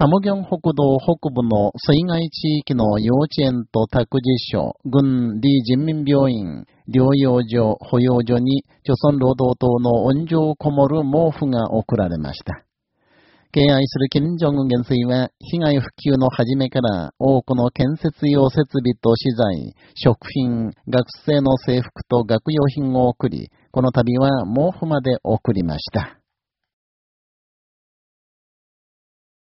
ハムギョン北道北部の水害地域の幼稚園と託児所、軍李人民病院、療養所、保養所に、朝鮮労働党の温情をこもる毛布が送られました。敬愛する金正恩元帥は、被害復旧の初めから多くの建設用設備と資材、食品、学生の制服と学用品を送り、この度は毛布まで送りました。